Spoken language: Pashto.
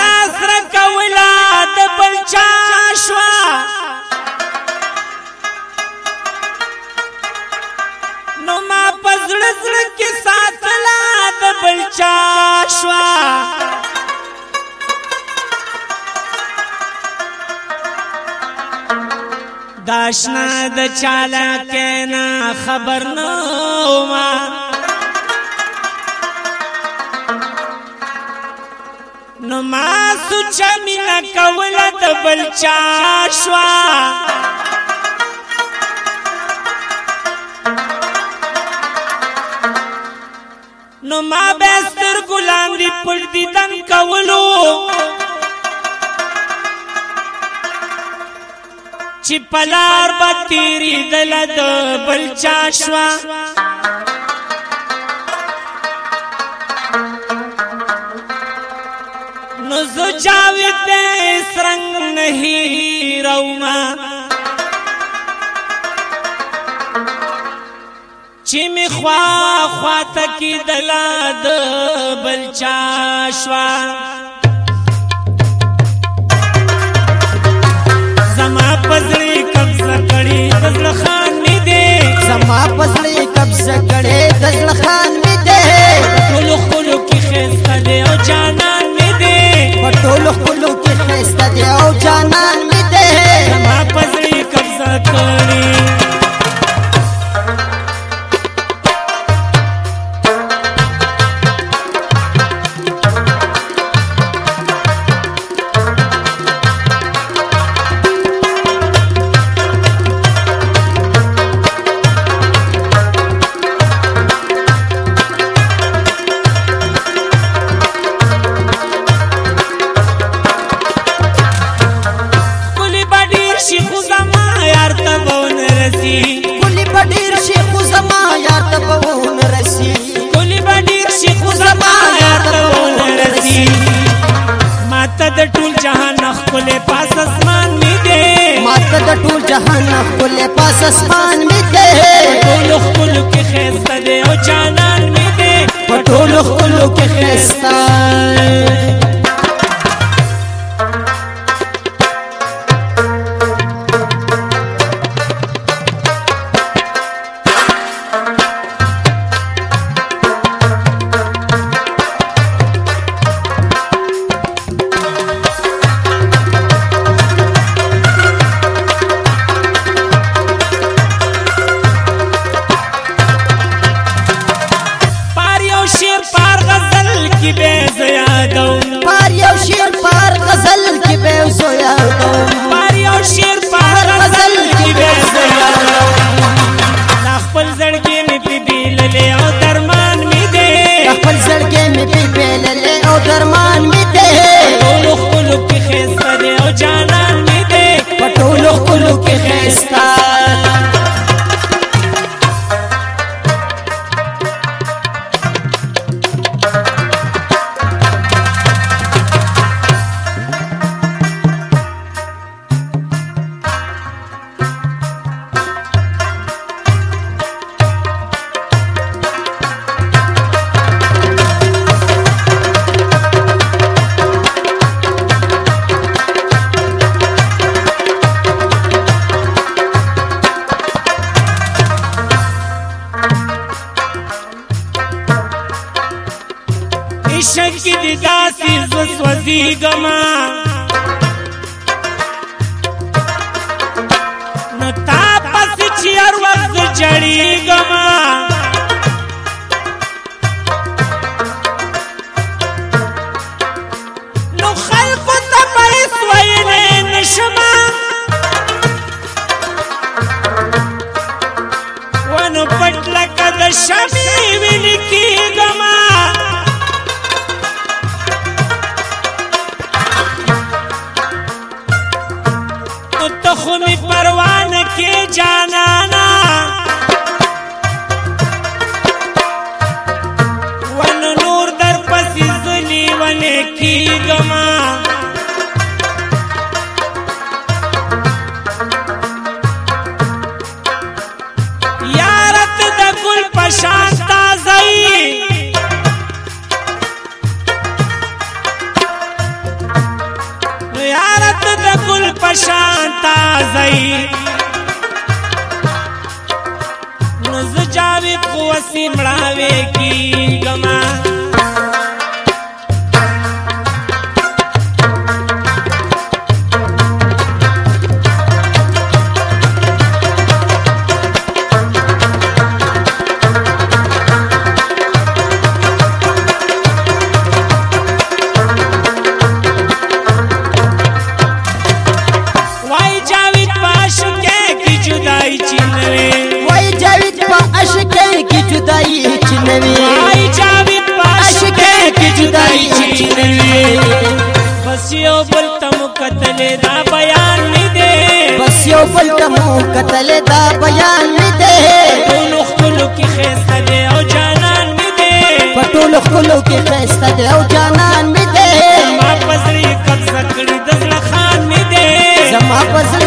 راز رنگ ولاد بلچا شوا نو ما پزړ زړ کې ساتلا د بلچا شوا داشنا د چاله کینا خبر نو ما نو ما سوچ مینا کوله د بلچا شوا نو ما بستر ګلان دی پټ دي تن کولو چې پلار بتیری دل د بلچا شوا زو جاوید دې سرنګ نه روما چې می خوا خوا تکي دلا د بلچا شوا رسی کلی بډیر شیخ زما یار ته پون رسی کلی بډیر شیخ زما یار ته پون رسی ماته د ټول جهان خپل پاس اسمان می دے ماته د ټول جهان خپل پاس اسمان می دے ټول خپل کې خسته دے او جانان می دے ټول خپل کې خسته عشق کې دې داسې زوسوځېږما نه تا پسې چې هر وخت زه جړېږما نو خلکو ته پرېس ویلی نشمه ونو پټ لکه د شمې ویل کېږما ته خو می پروان کې جانانا ون نور در پسې زلی ونه کېږم یارت د ګل پشان تازه یارت د ګل پشان تازي نز جاوید قوسی مړاوي کی گما نوي هاي جاوید عاشق کې جدای چې نوي بس یو بل تم قتل دا بیان نه دے بس یو بل تم قتل دا بیان نه دے ټول خلکو کې خسته دے او جانان نه دے ټول خلکو کې خسته دے او جانان نه دے ما پسري قبضه کړی دغه خان نه دے زما پسري